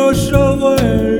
pushover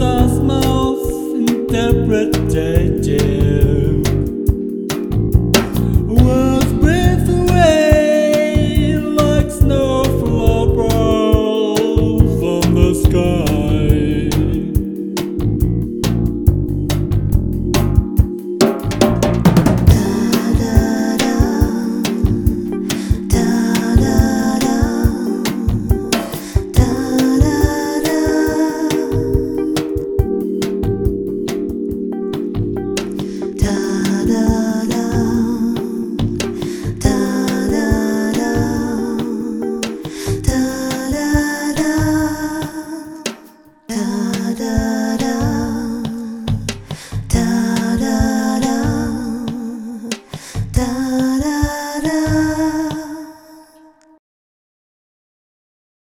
of interpreted.